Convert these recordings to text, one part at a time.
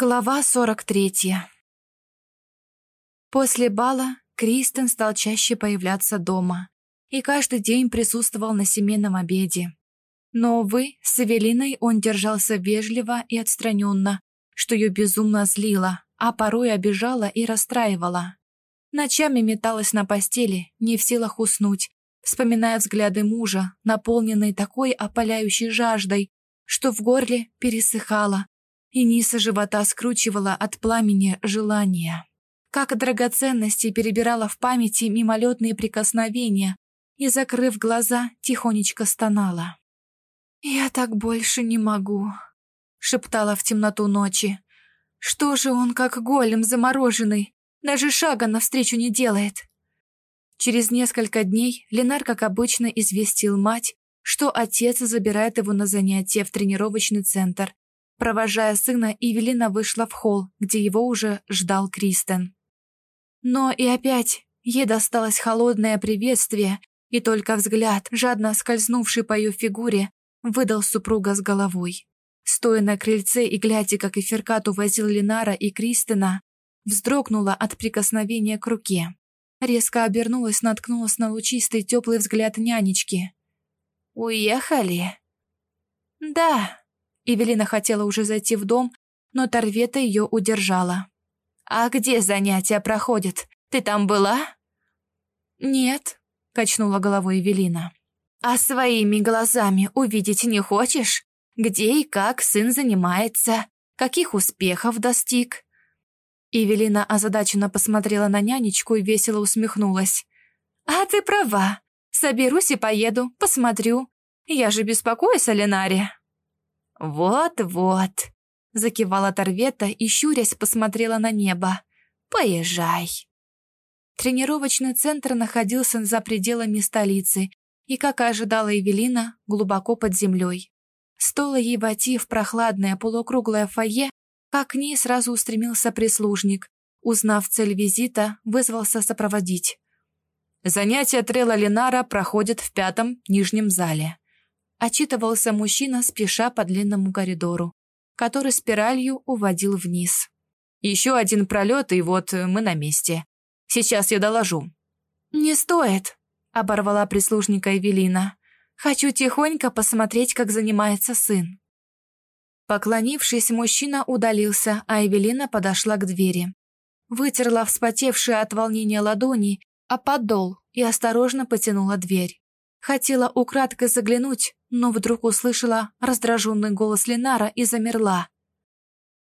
Глава 43 После бала Кристен стал чаще появляться дома и каждый день присутствовал на семейном обеде. Но, увы, с Эвелиной он держался вежливо и отстраненно, что ее безумно злило, а порой обижало и расстраивало. Ночами металась на постели, не в силах уснуть, вспоминая взгляды мужа, наполненные такой опаляющей жаждой, что в горле пересыхало, и низ живота скручивала от пламени желания. Как драгоценности перебирала в памяти мимолетные прикосновения и, закрыв глаза, тихонечко стонала. «Я так больше не могу», — шептала в темноту ночи. «Что же он, как голем замороженный, даже шага навстречу не делает?» Через несколько дней Ленар, как обычно, известил мать, что отец забирает его на занятия в тренировочный центр Провожая сына, Евелина вышла в холл, где его уже ждал Кристен. Но и опять ей досталось холодное приветствие, и только взгляд, жадно скользнувший по ее фигуре, выдал супруга с головой. Стоя на крыльце и глядя, как Эферкат увозил Линара и Кристина, вздрогнула от прикосновения к руке. Резко обернулась, наткнулась на лучистый теплый взгляд нянечки. «Уехали?» «Да», Эвелина хотела уже зайти в дом, но Торвета ее удержала. «А где занятия проходят? Ты там была?» «Нет», — качнула головой Эвелина. «А своими глазами увидеть не хочешь? Где и как сын занимается? Каких успехов достиг?» Эвелина озадаченно посмотрела на нянечку и весело усмехнулась. «А ты права. Соберусь и поеду, посмотрю. Я же беспокоюсь о Ленаре». «Вот-вот», — закивала Торвета и, щурясь, посмотрела на небо. «Поезжай». Тренировочный центр находился за пределами столицы и, как и ожидала Эвелина, глубоко под землей. Стоило ей войти в прохладное полукруглое фойе, как к ней сразу устремился прислужник. Узнав цель визита, вызвался сопроводить. Занятия Трела Ленара проходят в пятом нижнем зале. Отчитывался мужчина, спеша по длинному коридору, который спиралью уводил вниз. «Еще один пролет, и вот мы на месте. Сейчас я доложу». «Не стоит», — оборвала прислужника Эвелина. «Хочу тихонько посмотреть, как занимается сын». Поклонившись, мужчина удалился, а Эвелина подошла к двери. Вытерла вспотевшие от волнения ладони, а подол и осторожно потянула дверь. Хотела украдкой заглянуть, но вдруг услышала раздраженный голос Ленара и замерла.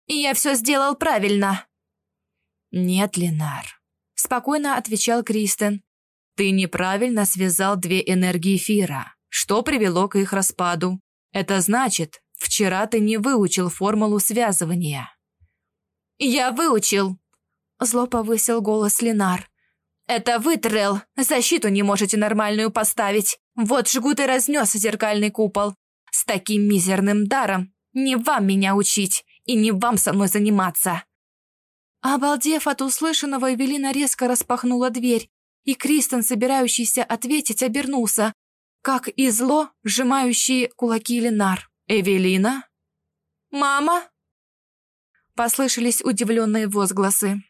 «Я все сделал правильно!» «Нет, Ленар», — спокойно отвечал Кристен. «Ты неправильно связал две энергии эфира, что привело к их распаду. Это значит, вчера ты не выучил формулу связывания». «Я выучил!» — зло повысил голос Ленар. «Это вы, Трелл, защиту не можете нормальную поставить. Вот жгут и разнес зеркальный купол. С таким мизерным даром не вам меня учить и не вам со мной заниматься». Обалдев от услышанного, Эвелина резко распахнула дверь, и Кристен, собирающийся ответить, обернулся, как и зло, сжимающий кулаки Ленар. «Эвелина?» «Мама?» Послышались удивленные возгласы.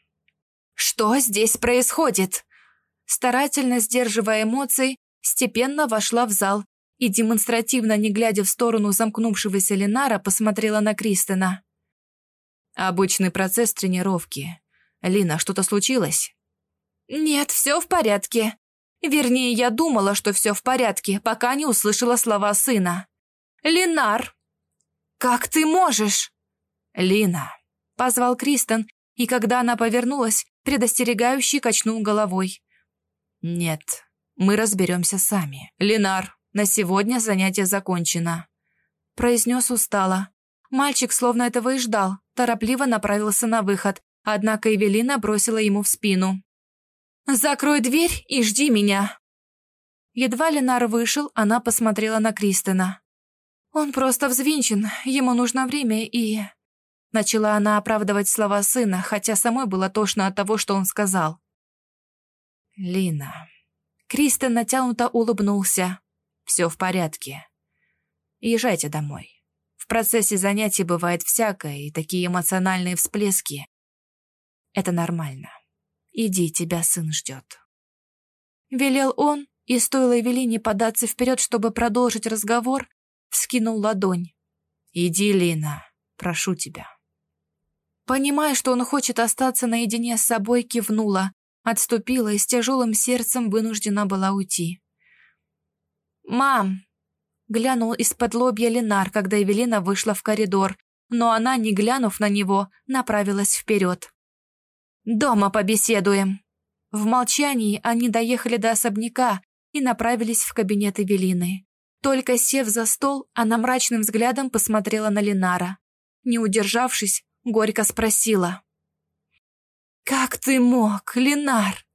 «Что здесь происходит?» Старательно сдерживая эмоции, степенно вошла в зал и, демонстративно не глядя в сторону замкнувшегося Ленара, посмотрела на Кристина. «Обычный процесс тренировки. Лина, что-то случилось?» «Нет, все в порядке. Вернее, я думала, что все в порядке, пока не услышала слова сына. Ленар, как ты можешь?» «Лина», — позвал Кристен, и когда она повернулась, предостерегающий качнул головой. «Нет, мы разберемся сами. Ленар, на сегодня занятие закончено», — произнес устало. Мальчик словно этого и ждал, торопливо направился на выход, однако Эвелина бросила ему в спину. «Закрой дверь и жди меня!» Едва Ленар вышел, она посмотрела на Кристина. «Он просто взвинчен, ему нужно время и...» Начала она оправдывать слова сына, хотя самой было тошно от того, что он сказал. Лина. Кристен натянуто улыбнулся. Все в порядке. Езжайте домой. В процессе занятий бывает всякое, и такие эмоциональные всплески. Это нормально. Иди, тебя сын ждет. Велел он, и стоило Эвелине податься вперед, чтобы продолжить разговор, вскинул ладонь. «Иди, Лина, прошу тебя». Понимая, что он хочет остаться наедине с собой, кивнула, отступила и с тяжелым сердцем вынуждена была уйти. «Мам!» — глянул из-под лобья Ленар, когда Эвелина вышла в коридор, но она, не глянув на него, направилась вперед. «Дома побеседуем!» В молчании они доехали до особняка и направились в кабинет Эвелины. Только сев за стол, она мрачным взглядом посмотрела на Ленара. Не удержавшись, горько спросила. «Как ты мог, Ленар?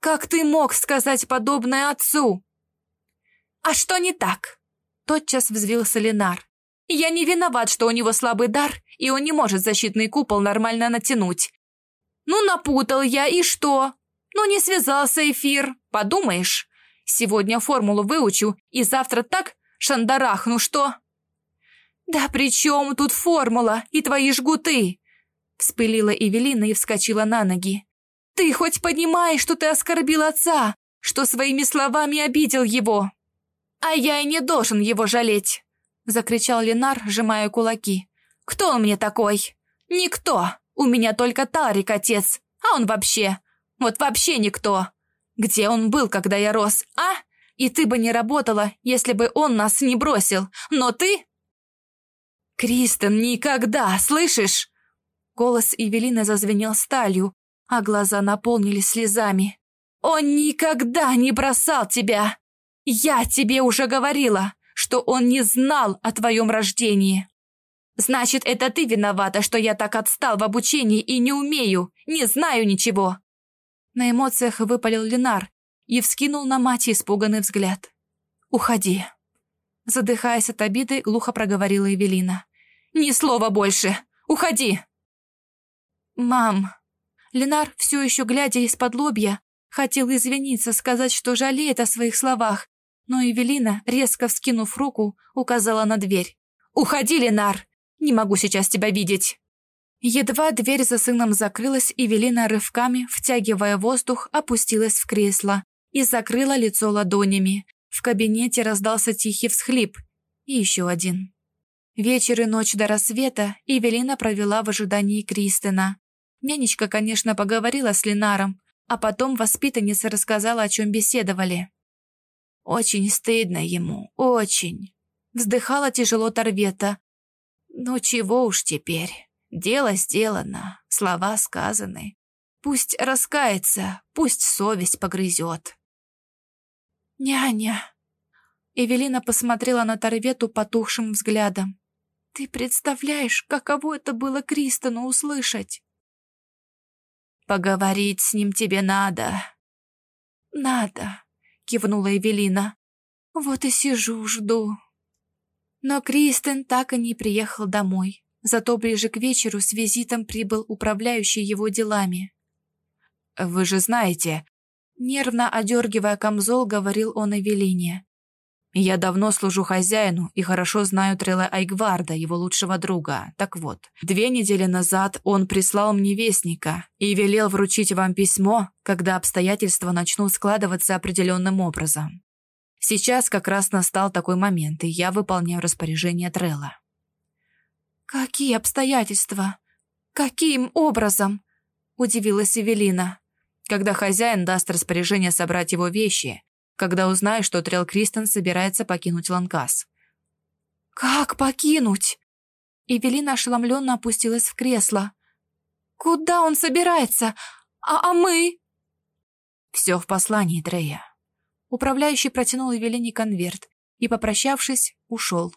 Как ты мог сказать подобное отцу?» «А что не так?» Тотчас взвился Ленар. «Я не виноват, что у него слабый дар, и он не может защитный купол нормально натянуть. Ну, напутал я, и что? Ну, не связался эфир, подумаешь. Сегодня формулу выучу, и завтра так шандарахну, что...» «Да при чем тут формула и твои жгуты?» Вспылила Эвелина и вскочила на ноги. «Ты хоть понимаешь, что ты оскорбил отца, что своими словами обидел его?» «А я и не должен его жалеть!» Закричал Ленар, сжимая кулаки. «Кто он мне такой?» «Никто! У меня только Тарик отец, а он вообще... Вот вообще никто! Где он был, когда я рос, а? И ты бы не работала, если бы он нас не бросил, но ты «Кристен, никогда, слышишь?» Голос Эвелины зазвенел сталью, а глаза наполнились слезами. «Он никогда не бросал тебя! Я тебе уже говорила, что он не знал о твоем рождении. Значит, это ты виновата, что я так отстал в обучении и не умею, не знаю ничего!» На эмоциях выпалил Ленар и вскинул на мать испуганный взгляд. «Уходи!» Задыхаясь от обиды, глухо проговорила Эвелина. Ни слова больше! Уходи!» «Мам!» Ленар, все еще глядя из-под лобья, хотел извиниться, сказать, что жалеет о своих словах, но Эвелина, резко вскинув руку, указала на дверь. «Уходи, Ленар! Не могу сейчас тебя видеть!» Едва дверь за сыном закрылась, Эвелина рывками, втягивая воздух, опустилась в кресло и закрыла лицо ладонями. В кабинете раздался тихий всхлип. И еще один. Вечер и ночь до рассвета Эвелина провела в ожидании Кристина. Нянечка, конечно, поговорила с Ленаром, а потом воспитанница рассказала, о чем беседовали. «Очень стыдно ему, очень!» Вздыхала тяжело Торвета. «Ну чего уж теперь? Дело сделано, слова сказаны. Пусть раскается, пусть совесть погрызет». «Няня!» Эвелина посмотрела на Торвету потухшим взглядом. Ты представляешь, каково это было Кристону услышать? Поговорить с ним тебе надо. Надо, кивнула Эвелина. Вот и сижу, жду. Но Кристен так и не приехал домой. Зато ближе к вечеру с визитом прибыл управляющий его делами. «Вы же знаете...» Нервно одергивая камзол, говорил он Эвелине. Я давно служу хозяину и хорошо знаю Трелла Айгварда, его лучшего друга. Так вот, две недели назад он прислал мне вестника и велел вручить вам письмо, когда обстоятельства начнут складываться определенным образом. Сейчас как раз настал такой момент, и я выполняю распоряжение Трелла. «Какие обстоятельства? Каким образом?» – удивилась Эвелина. «Когда хозяин даст распоряжение собрать его вещи, когда узнаю, что Трел Кристен собирается покинуть Ланкас. «Как покинуть?» Эвелина ошеломленно опустилась в кресло. «Куда он собирается? А, а мы?» «Все в послании, Трея». Управляющий протянул Эвелине конверт и, попрощавшись, ушел.